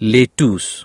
les tous.